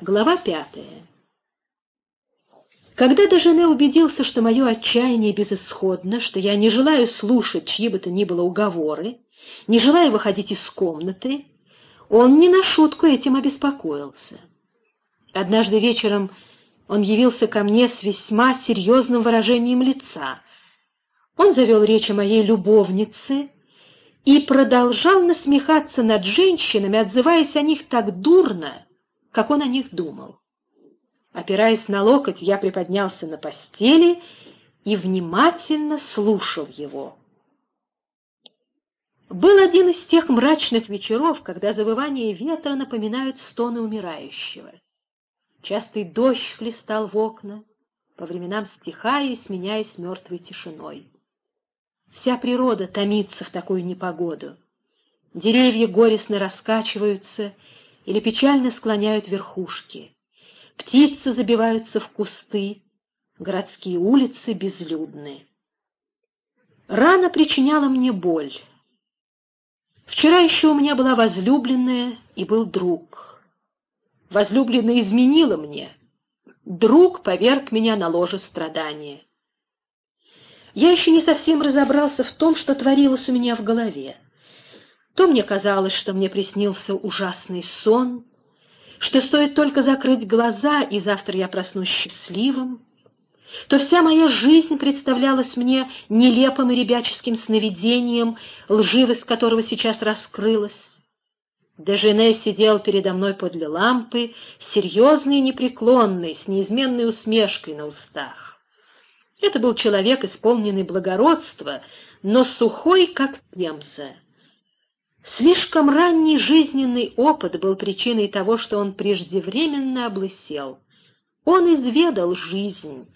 Глава пятая. Когда Дежене убедился, что мое отчаяние безысходно, что я не желаю слушать чьи бы то ни было уговоры, не желаю выходить из комнаты, он не на шутку этим обеспокоился. Однажды вечером он явился ко мне с весьма серьезным выражением лица. Он завел речь о моей любовнице и продолжал насмехаться над женщинами, отзываясь о них так дурно, как он о них думал. Опираясь на локоть, я приподнялся на постели и внимательно слушал его. Был один из тех мрачных вечеров, когда завывание ветра напоминают стоны умирающего. Частый дождь хлестал в окна, по временам стихая и сменяясь мертвой тишиной. Вся природа томится в такую непогоду. Деревья горестно раскачиваются, или печально склоняют верхушки. Птицы забиваются в кусты, городские улицы безлюдны. Рана причиняла мне боль. Вчера еще у меня была возлюбленная и был друг. Возлюбленная изменила мне. Друг поверг меня на ложе страдания. Я еще не совсем разобрался в том, что творилось у меня в голове. То мне казалось, что мне приснился ужасный сон, что стоит только закрыть глаза, и завтра я проснусь счастливым, то вся моя жизнь представлялась мне нелепым и ребяческим сновидением, лживость которого сейчас раскрылась. Дежене сидел передо мной подле лампы, серьезный и непреклонный, с неизменной усмешкой на устах. Это был человек, исполненный благородства, но сухой, как темза. Слишком ранний жизненный опыт был причиной того, что он преждевременно облысел. Он изведал жизнь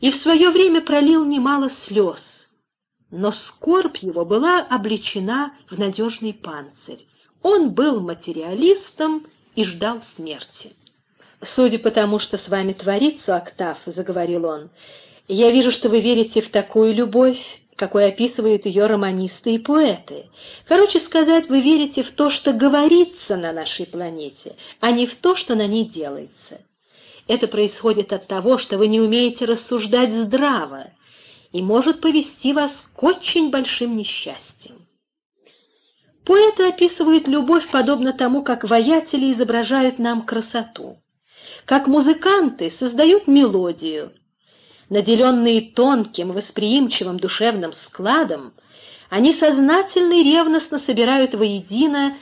и в свое время пролил немало слез, но скорбь его была облечена в надежный панцирь. Он был материалистом и ждал смерти. «Судя по тому, что с вами творится, Октав, — заговорил он, — я вижу, что вы верите в такую любовь, какой описывают ее романисты и поэты. Короче сказать, вы верите в то, что говорится на нашей планете, а не в то, что на ней делается. Это происходит от того, что вы не умеете рассуждать здраво и может повести вас к очень большим несчастьям. Поэты описывают любовь подобно тому, как воятели изображают нам красоту, как музыканты создают мелодию, наделенные тонким, восприимчивым душевным складом, они сознательно и ревностно собирают воедино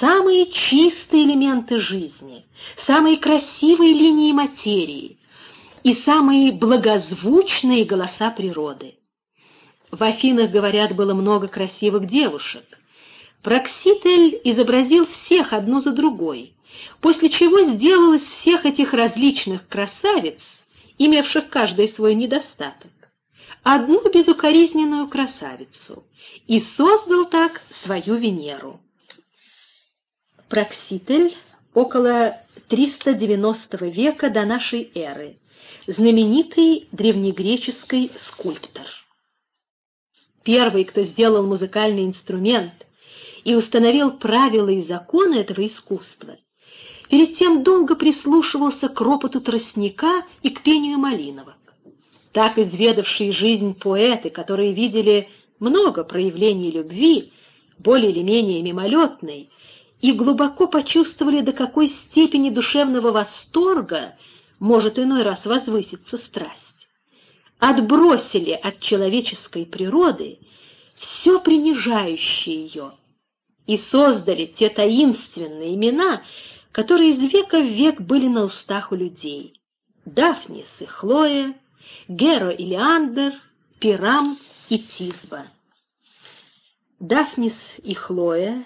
самые чистые элементы жизни, самые красивые линии материи и самые благозвучные голоса природы. В Афинах, говорят, было много красивых девушек. Прокситель изобразил всех одну за другой, после чего сделал из всех этих различных красавиц имевших каждый свой недостаток, одну безукоризненную красавицу, и создал так свою Венеру. Прокситель около 390 века до нашей эры, знаменитый древнегреческий скульптор. Первый, кто сделал музыкальный инструмент и установил правила и законы этого искусства, перед тем долго прислушивался к ропоту тростника и к пению малиновок. Так изведавшие жизнь поэты, которые видели много проявлений любви, более или менее мимолетной, и глубоко почувствовали, до какой степени душевного восторга может иной раз возвыситься страсть. Отбросили от человеческой природы все принижающее ее и создали те таинственные имена, которые из века в век были на устах у людей. Дафнис и Хлоя, Геро и Леандр, Пирам и Тизба. Дафнис и Хлоя,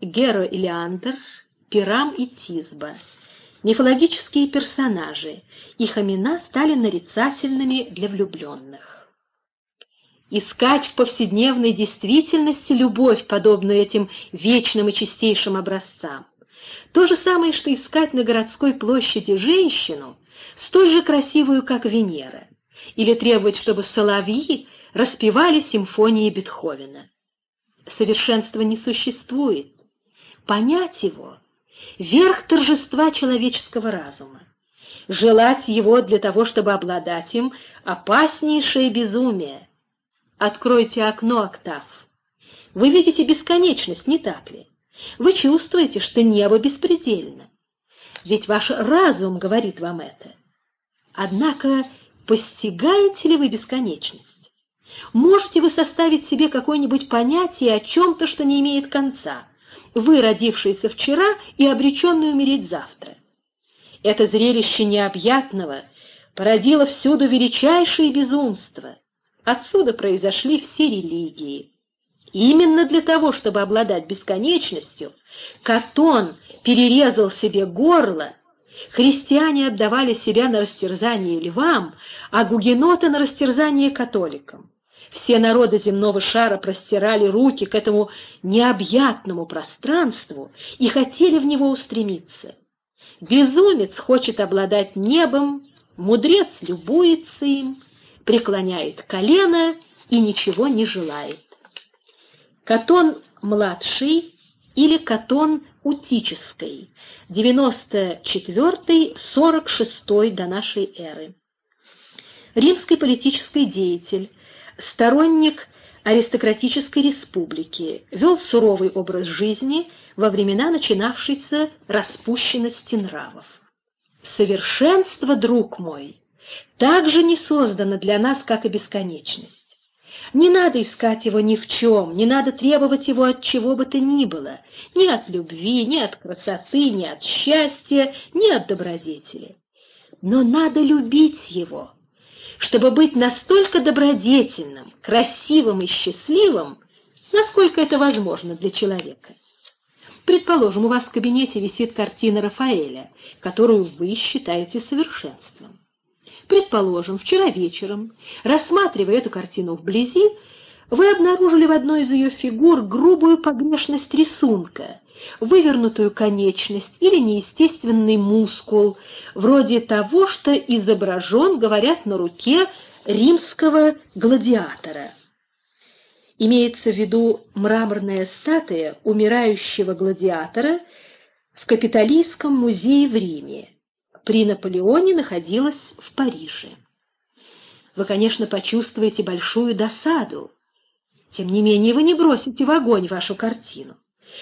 Геро и Леандр, Пирам и Тизба — мифологические персонажи, их имена стали нарицательными для влюбленных. Искать в повседневной действительности любовь, подобную этим вечным и чистейшим образцам, то же самое, что искать на городской площади женщину, столь же красивую, как Венера, или требовать, чтобы соловьи распевали симфонии Бетховена. Совершенства не существует. Понять его верх торжества человеческого разума. Желать его для того, чтобы обладать им, опаснейшее безумие. Откройте окно, Октав. Вы видите бесконечность, не так ли? Вы чувствуете, что небо беспредельно. Ведь ваш разум говорит вам это. Однако постигаете ли вы бесконечность? Можете вы составить себе какое-нибудь понятие о чем-то, что не имеет конца? Вы, родившиеся вчера и обреченные умереть завтра. Это зрелище необъятного породило всюду величайшее безумство. Отсюда произошли все религии. Именно для того, чтобы обладать бесконечностью, Катон перерезал себе горло, христиане отдавали себя на растерзание львам, а гугеноты на растерзание католикам. Все народы земного шара простирали руки к этому необъятному пространству и хотели в него устремиться. Безумец хочет обладать небом, мудрец любуется им, преклоняет колено и ничего не желает. Катон-младший или Катон Утической, 94-46 до нашей эры. Римский политический деятель, сторонник аристократической республики, вел суровый образ жизни во времена начинавшейся распущенности нравов. Совершенство, друг мой, также не создано для нас, как и бесконечность. Не надо искать его ни в чем, не надо требовать его от чего бы то ни было, ни от любви, ни от красоты, ни от счастья, ни от добродетели. Но надо любить его, чтобы быть настолько добродетельным, красивым и счастливым, насколько это возможно для человека. Предположим, у вас в кабинете висит картина Рафаэля, которую вы считаете совершенством. Предположим, вчера вечером, рассматривая эту картину вблизи, вы обнаружили в одной из ее фигур грубую погрешность рисунка, вывернутую конечность или неестественный мускул, вроде того, что изображен, говорят, на руке римского гладиатора. Имеется в виду мраморная статуя умирающего гладиатора в Капитолийском музее в Риме при Наполеоне находилась в Париже. Вы, конечно, почувствуете большую досаду. Тем не менее, вы не бросите в огонь вашу картину,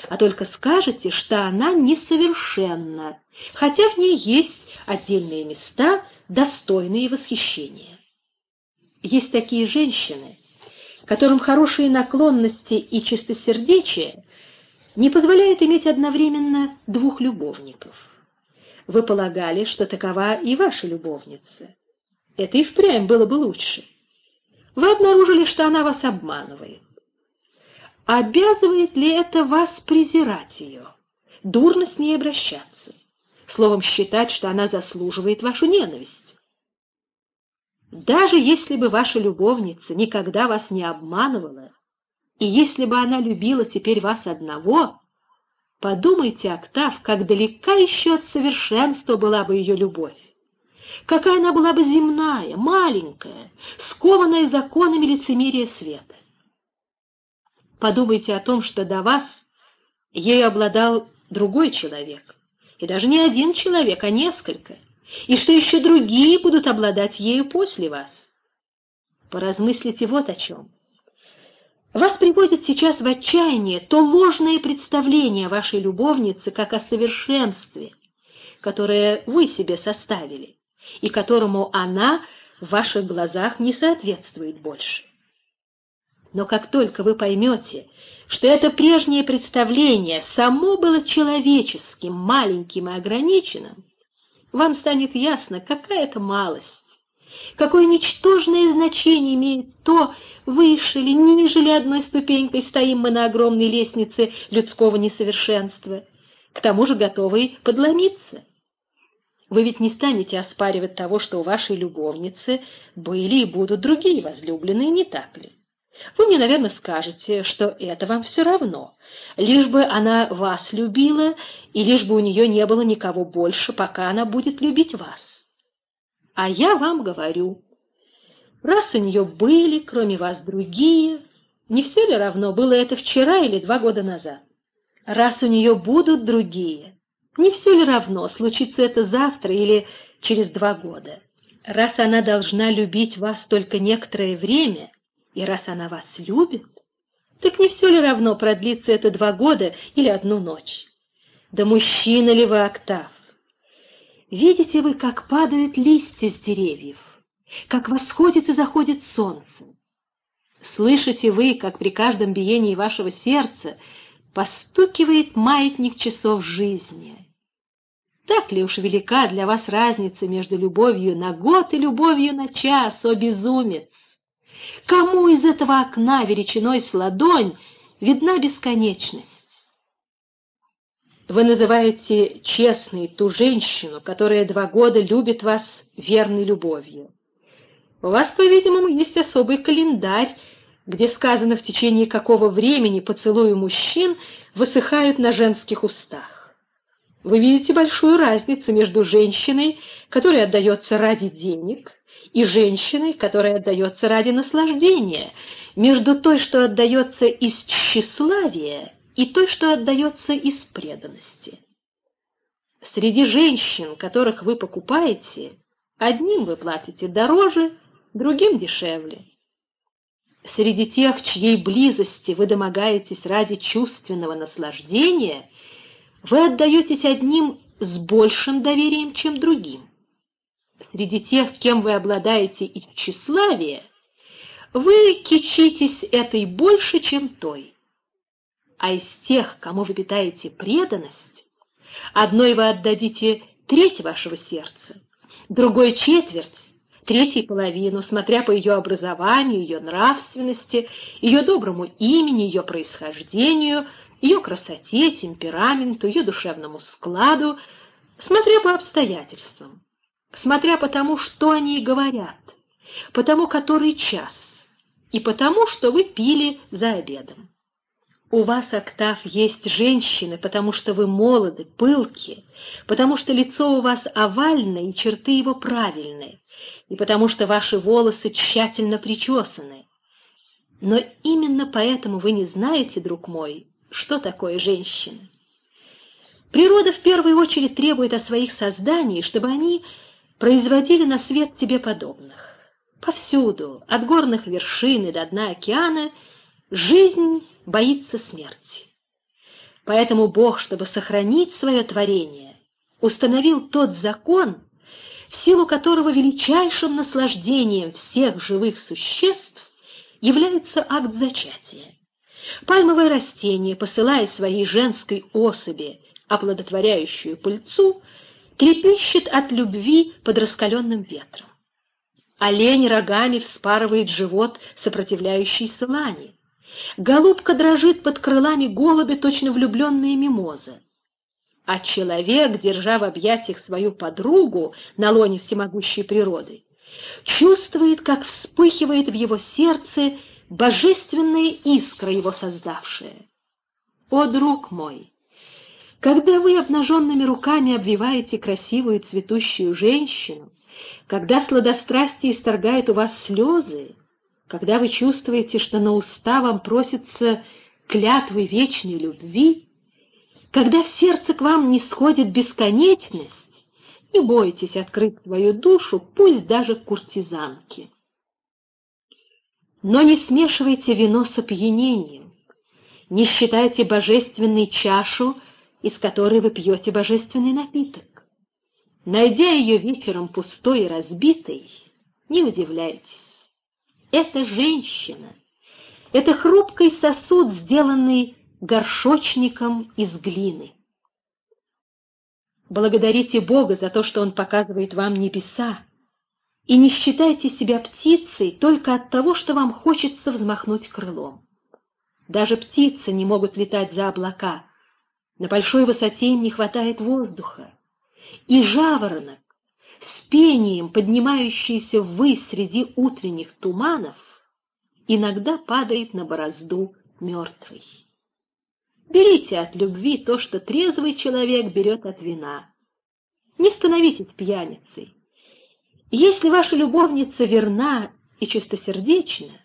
а только скажете, что она несовершенна, хотя в ней есть отдельные места, достойные восхищения. Есть такие женщины, которым хорошие наклонности и чистосердечие не позволяют иметь одновременно двух любовников. Вы полагали, что такова и ваша любовница. Это и впрямь было бы лучше. Вы обнаружили, что она вас обманывает. Обязывает ли это вас презирать ее, дурно с ней обращаться, словом, считать, что она заслуживает вашу ненависть? Даже если бы ваша любовница никогда вас не обманывала, и если бы она любила теперь вас одного, Подумайте, Октав, как далека еще от совершенства была бы ее любовь. Какая она была бы земная, маленькая, скованная законами лицемерия света. Подумайте о том, что до вас ею обладал другой человек, и даже не один человек, а несколько, и что еще другие будут обладать ею после вас. Поразмыслите вот о чем. Вас приводит сейчас в отчаяние то ложное представление вашей любовницы как о совершенстве, которое вы себе составили, и которому она в ваших глазах не соответствует больше. Но как только вы поймете, что это прежнее представление само было человеческим, маленьким и ограниченным, вам станет ясно, какая это малость, какое ничтожное значение имеет то, выше ли, ниже ли одной ступенькой стоим мы на огромной лестнице людского несовершенства, к тому же готовы подломиться. Вы ведь не станете оспаривать того, что у вашей любовницы были и будут другие возлюбленные, не так ли? Вы мне, наверное, скажете, что это вам все равно, лишь бы она вас любила, и лишь бы у нее не было никого больше, пока она будет любить вас. А я вам говорю, раз у нее были, кроме вас, другие, не все ли равно, было это вчера или два года назад? Раз у нее будут другие, Не все ли равно, случится это завтра или через два года? Раз она должна любить вас только некоторое время, и раз она вас любит, так не все ли равно, продлится это два года или одну ночь? Да мужчина ли вы, Октав? Видите вы, как падают листья с деревьев, как восходит и заходит солнце? Слышите вы, как при каждом биении вашего сердца постукивает маятник часов жизни? Так ли уж велика для вас разница между любовью на год и любовью на час, о безумец? Кому из этого окна величиной с ладонь видна бесконечность? Вы называете честной ту женщину, которая два года любит вас верной любовью. У вас, по-видимому, есть особый календарь, где сказано, в течение какого времени поцелуи мужчин высыхают на женских устах. Вы видите большую разницу между женщиной, которая отдается ради денег, и женщиной, которая отдается ради наслаждения, между той, что отдается из тщеславия, и той, что отдается из преданности. Среди женщин, которых вы покупаете, одним вы платите дороже, другим дешевле. Среди тех, чьей близости вы домогаетесь ради чувственного наслаждения – вы отдаетесь одним с большим доверием, чем другим. Среди тех, кем вы обладаете из тщеславия, вы кичитесь этой больше, чем той. А из тех, кому вы питаете преданность, одной вы отдадите треть вашего сердца, другой — четверть, третьей половину, смотря по ее образованию, ее нравственности, ее доброму имени, ее происхождению — ее красоте, темпераменту, ее душевному складу, смотря по обстоятельствам, смотря по тому, что они говорят, по тому, который час, и по тому, что вы пили за обедом. У вас, Октав, есть женщины, потому что вы молоды, пылки, потому что лицо у вас овальное и черты его правильные, и потому что ваши волосы тщательно причесаны. Но именно поэтому вы не знаете, друг мой, что такое женщина. Природа в первую очередь требует от своих созданий, чтобы они производили на свет тебе подобных. Повсюду, от горных вершин и до дна океана, жизнь боится смерти. Поэтому Бог, чтобы сохранить свое творение, установил тот закон, в силу которого величайшим наслаждением всех живых существ является акт зачатия. Пальмовое растение, посылая своей женской особи оплодотворяющую пыльцу, трепещет от любви под раскаленным ветром. Олень рогами вспарывает живот сопротивляющейся лани. Голубка дрожит под крылами голуби, точно влюбленные мимозы. А человек, держа в объятиях свою подругу на лоне всемогущей природы, чувствует, как вспыхивает в его сердце божественная искра его создавшая. О, друг мой! Когда вы обнаженными руками обвиваете красивую цветущую женщину, когда сладострастие исторгает у вас слезы, когда вы чувствуете, что на уста вам просится клятвы вечной любви, когда в сердце к вам не сходит бесконечность, не бойтесь открыть свою душу, пусть даже куртизанке. Но не смешивайте вино с опьянением, не считайте божественной чашу, из которой вы пьете божественный напиток. Найдя ее вечером пустой и разбитой, не удивляйтесь. Это женщина, это хрупкий сосуд, сделанный горшочником из глины. Благодарите Бога за то, что Он показывает вам небеса, и не считайте себя птицей только от того, что вам хочется взмахнуть крылом. Даже птицы не могут летать за облака, на большой высоте им не хватает воздуха. И жаворонок, с пением, поднимающийся ввысь среди утренних туманов, иногда падает на борозду мертвый. Берите от любви то, что трезвый человек берет от вина. Не становитесь пьяницей. Если ваша любовница верна и чистосердечна,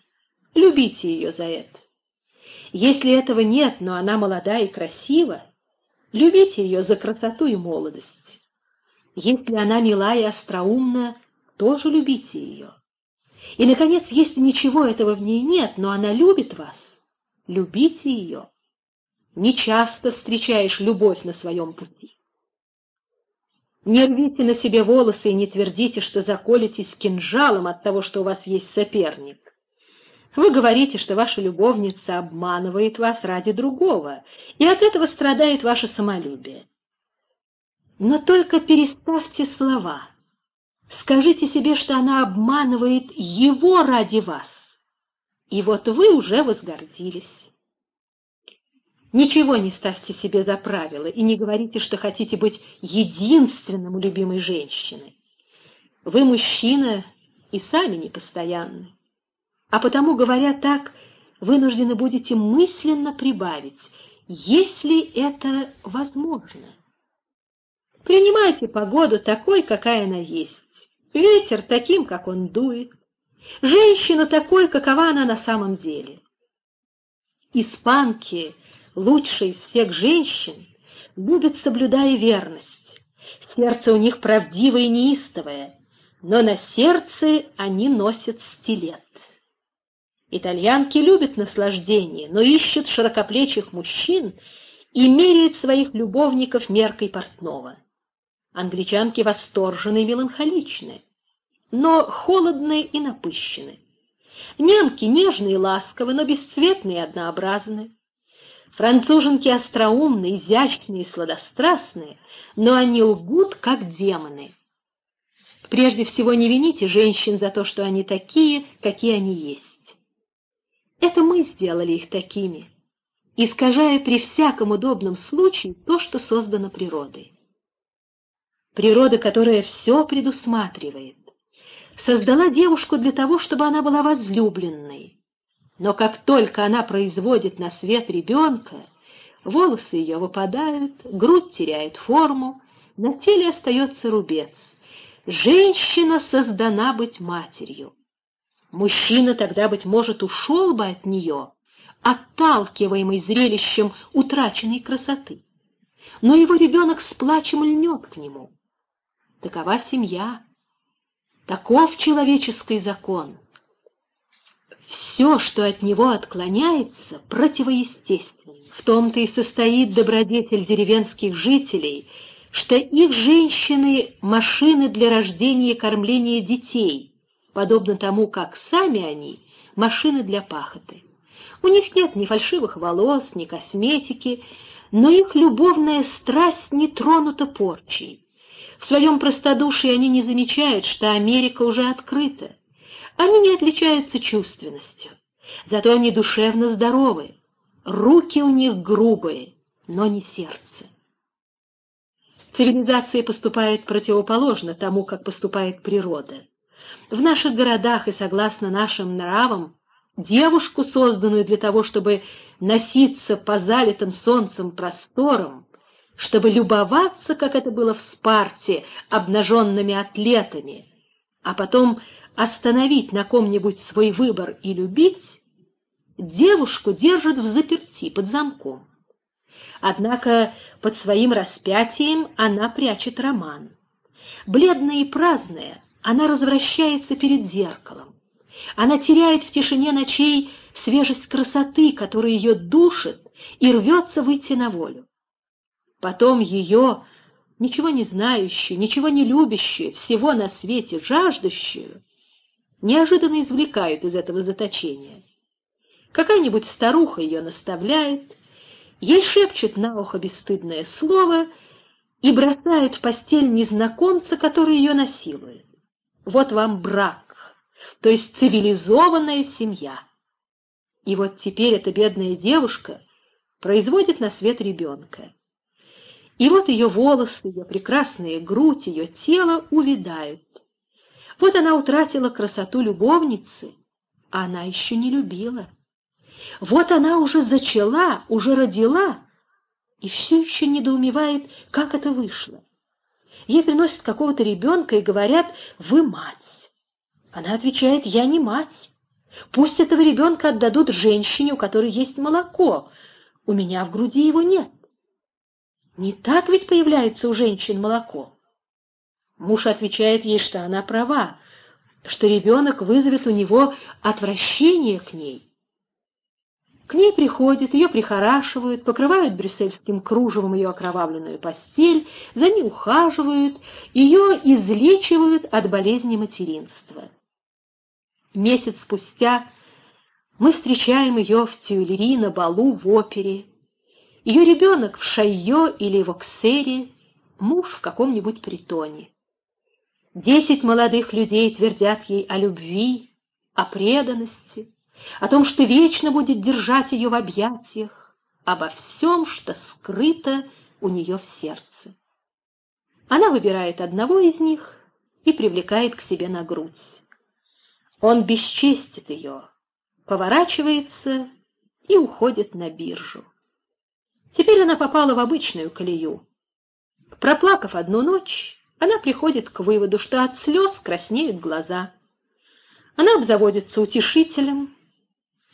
любите ее за это. Если этого нет, но она молода и красива, Любите ее за красоту и молодость. Если она мила и остроумна, тоже любите ее. И, наконец, если ничего этого в ней нет, но она любит вас, любите ее. Не часто встречаешь любовь на своем пути. Не рвите на себе волосы и не твердите, что заколетесь кинжалом от того, что у вас есть соперник. Вы говорите, что ваша любовница обманывает вас ради другого, и от этого страдает ваше самолюбие. Но только переставьте слова. Скажите себе, что она обманывает его ради вас. И вот вы уже возгордились. Ничего не ставьте себе за правило и не говорите, что хотите быть единственным у любимой женщины. Вы мужчина и сами непостоянны. А потому, говоря так, вынуждены будете мысленно прибавить, если это возможно. Принимайте погоду такой, какая она есть, ветер таким, как он дует, женщину такой, какова она на самом деле. Испанки, лучшие из всех женщин, любят, соблюдая верность. Сердце у них правдивое и неистовое, но на сердце они носят стилет. Итальянки любят наслаждение, но ищут широкоплечих мужчин и меряют своих любовников меркой портного. Англичанки восторжены и меланхоличны, но холодны и напыщены. Немки нежные и ласковы, но бесцветные и однообразны. Француженки остроумные, изящные и сладострастные, но они лгут, как демоны. Прежде всего, не вините женщин за то, что они такие, какие они есть. Это мы сделали их такими, искажая при всяком удобном случае то, что создано природой. Природа, которая все предусматривает, создала девушку для того, чтобы она была возлюбленной. Но как только она производит на свет ребенка, волосы ее выпадают, грудь теряет форму, на теле остается рубец. Женщина создана быть матерью. Мужчина тогда, быть может, ушел бы от нее, отталкиваемый зрелищем утраченной красоты. Но его ребенок с плачем льнет к нему. Такова семья. Таков человеческий закон. Все, что от него отклоняется, противоестественно. В том-то и состоит добродетель деревенских жителей, что их женщины — машины для рождения и кормления детей — подобно тому, как сами они — машины для пахоты. У них нет ни фальшивых волос, ни косметики, но их любовная страсть не тронута порчей. В своем простодушии они не замечают, что Америка уже открыта. Они не отличаются чувственностью, зато они душевно здоровы. Руки у них грубые, но не сердце. Цивилизация поступает противоположно тому, как поступает природа. В наших городах и согласно нашим нравам девушку, созданную для того, чтобы носиться по залитым солнцем просторам, чтобы любоваться, как это было в Спарте, обнаженными атлетами, а потом остановить на ком-нибудь свой выбор и любить, девушку держат в заперти под замком. Однако под своим распятием она прячет роман. Бледная и праздная, она развращается перед зеркалом. Она теряет в тишине ночей свежесть красоты, которая ее душит и рвется выйти на волю. Потом ее, ничего не знающую, ничего не любящую, всего на свете жаждущую, неожиданно извлекают из этого заточения. Какая-нибудь старуха ее наставляет, ей шепчет на ухо бесстыдное слово и бросает в постель незнакомца, который ее насилует. Вот вам брак, то есть цивилизованная семья. И вот теперь эта бедная девушка производит на свет ребенка. И вот ее волосы, ее прекрасная грудь, ее тело увядают. Вот она утратила красоту любовницы, а она еще не любила. Вот она уже зачала, уже родила, и все еще недоумевает, как это вышло. Ей приносят какого-то ребенка и говорят «Вы мать». Она отвечает «Я не мать». Пусть этого ребенка отдадут женщине, у которой есть молоко. У меня в груди его нет. Не так ведь появляется у женщин молоко. Муж отвечает ей, что она права, что ребенок вызовет у него отвращение к ней. К ней приходят, ее прихорашивают, покрывают брюссельским кружевом ее окровавленную постель, за ней ухаживают, ее излечивают от болезни материнства. Месяц спустя мы встречаем ее в Тюильри на балу в опере. Ее ребенок в Шайо или в Оксере, муж в каком-нибудь притоне. Десять молодых людей твердят ей о любви, о преданности, о том, что вечно будет держать ее в объятиях, обо всем, что скрыто у нее в сердце. Она выбирает одного из них и привлекает к себе на грудь. Он бесчестит ее, поворачивается и уходит на биржу. Теперь она попала в обычную колею. Проплакав одну ночь, она приходит к выводу, что от слез краснеют глаза. Она обзаводится утешителем,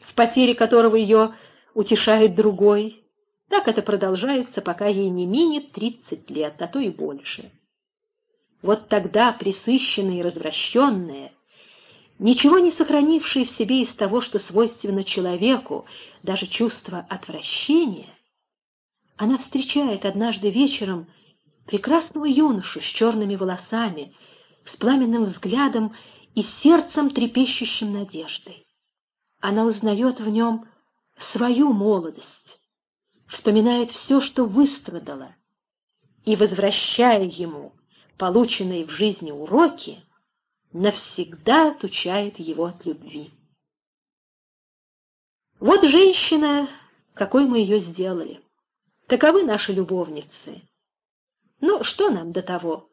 в потере которого ее утешает другой. Так это продолжается, пока ей не минет тридцать лет, а то и больше. Вот тогда присыщенная и развращенная, ничего не сохранившая в себе из того, что свойственно человеку, даже чувство отвращения, она встречает однажды вечером прекрасного юношу с черными волосами, с пламенным взглядом и сердцем, трепещущим надеждой. Она узнает в нем свою молодость, вспоминает все, что выстрадала, и, возвращая ему полученные в жизни уроки, навсегда отучает его от любви. Вот женщина, какой мы ее сделали. Таковы наши любовницы. Ну, что нам до того?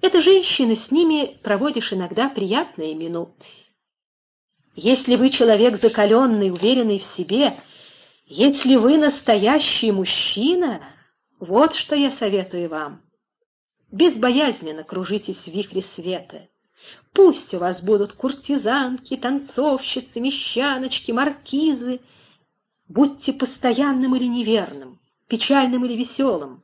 Это женщины, с ними проводишь иногда приятные минуты. Если вы человек закаленный, уверенный в себе, если вы настоящий мужчина, вот что я советую вам. Безбоязненно кружитесь в вихре света. Пусть у вас будут куртизанки, танцовщицы, мещаночки, маркизы. Будьте постоянным или неверным, печальным или веселым.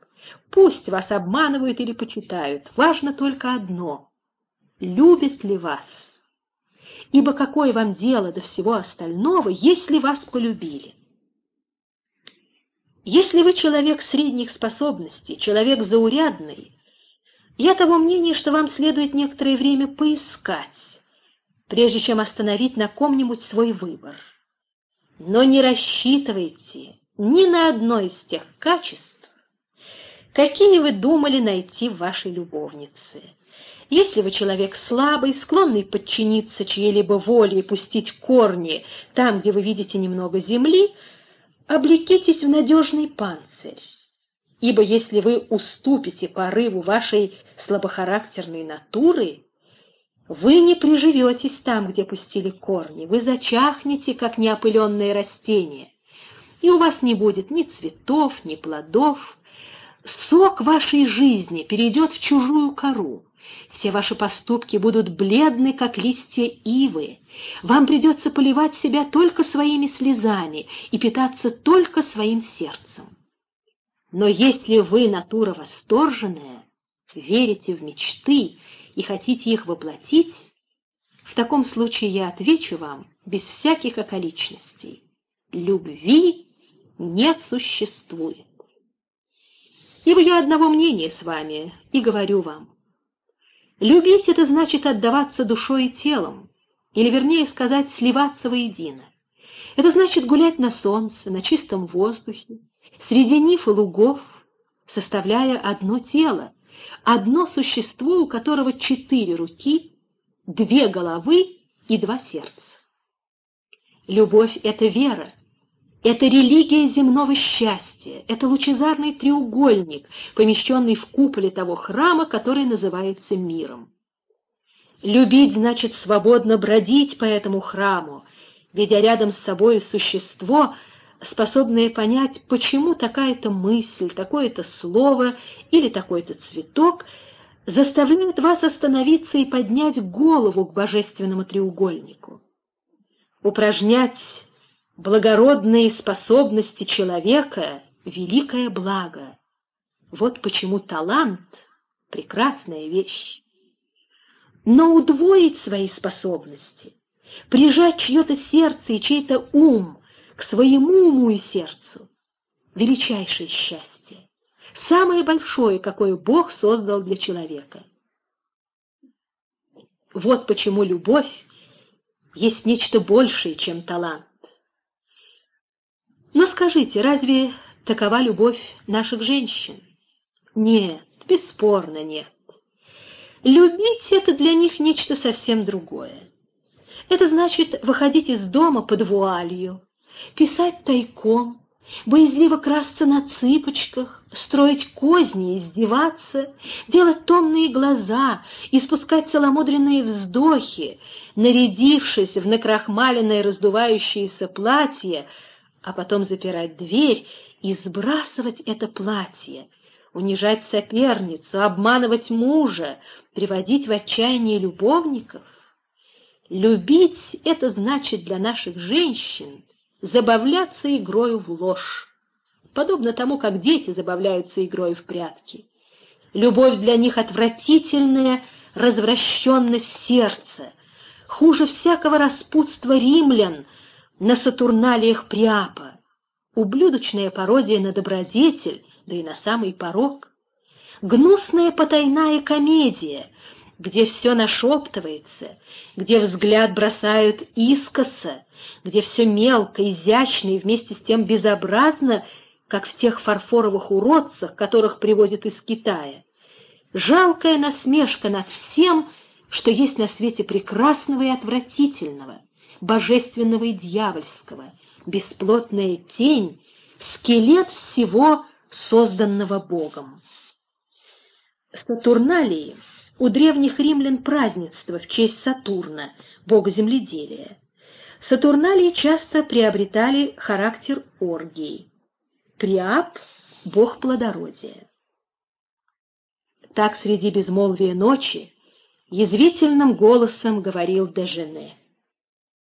Пусть вас обманывают или почитают. Важно только одно — любит ли вас. Ибо какое вам дело до всего остального, если вас полюбили? Если вы человек средних способностей, человек заурядный, я того мнения, что вам следует некоторое время поискать, прежде чем остановить на ком-нибудь свой выбор. Но не рассчитывайте ни на одно из тех качеств, какие вы думали найти в вашей любовнице. Если вы человек слабый, склонный подчиниться чьей-либо воле и пустить корни там, где вы видите немного земли, облекитесь в надежный панцирь ибо если вы уступите порыву вашей слабохарактерной натуры, вы не приживетесь там, где пустили корни, вы зачахнете, как неопыленное растение, и у вас не будет ни цветов, ни плодов. Сок вашей жизни перейдет в чужую кору, все ваши поступки будут бледны, как листья ивы. Вам придется поливать себя только своими слезами и питаться только своим сердцем. Но если вы натура восторженная, верите в мечты и хотите их воплотить, в таком случае я отвечу вам без всяких околичностей. Любви не существует. Ибо я одного мнения с вами и говорю вам. Любить — это значит отдаваться душой и телом, или, вернее сказать, сливаться воедино. Это значит гулять на солнце, на чистом воздухе, среди ниф и лугов, составляя одно тело, одно существо, у которого четыре руки, две головы и два сердца. Любовь — это вера, это религия земного счастья, это лучезарный треугольник, помещенный в куполе того храма, который называется миром. Любить значит свободно бродить по этому храму, видя рядом с собой существо — способные понять, почему такая-то мысль, такое-то слово или такой-то цветок заставляют вас остановиться и поднять голову к божественному треугольнику. Упражнять благородные способности человека — великое благо. Вот почему талант — прекрасная вещь. Но удвоить свои способности, прижать чье-то сердце и чей-то ум к своему уму и сердцу — величайшее счастье, самое большое, какое Бог создал для человека. Вот почему любовь есть нечто большее, чем талант. Но скажите, разве такова любовь наших женщин? Нет, бесспорно нет. Любить — это для них нечто совсем другое. Это значит выходить из дома под вуалью, писать тайком, боязливо красться на цыпочках, строить козни, издеваться, делать томные глаза, испускать целомудренные вздохи, нарядившись в накрахмаленное раздувающееся платье, а потом запирать дверь и сбрасывать это платье, унижать соперницу, обманывать мужа, приводить в отчаяние любовников. Любить — это значит для наших женщин забавляться игрою в ложь, подобно тому, как дети забавляются игрой в прятки. Любовь для них отвратительная развращенность сердца, хуже всякого распутства римлян на сатурналиях Приапа, ублюдочная пародия на добродетель, да и на самый порог, гнусная потайная комедия, где все нашептывается, где взгляд бросают искоса, где все мелко, изящно и вместе с тем безобразно, как в тех фарфоровых уродцах, которых привозят из Китая. Жалкая насмешка над всем, что есть на свете прекрасного и отвратительного, божественного и дьявольского, бесплотная тень, скелет всего, созданного Богом. Сатурналии у древних римлян празднество в честь Сатурна, бога земледелия. Сатурналии часто приобретали характер оргий. Приап — бог плодородия. Так среди безмолвия ночи язвительным голосом говорил Дежене.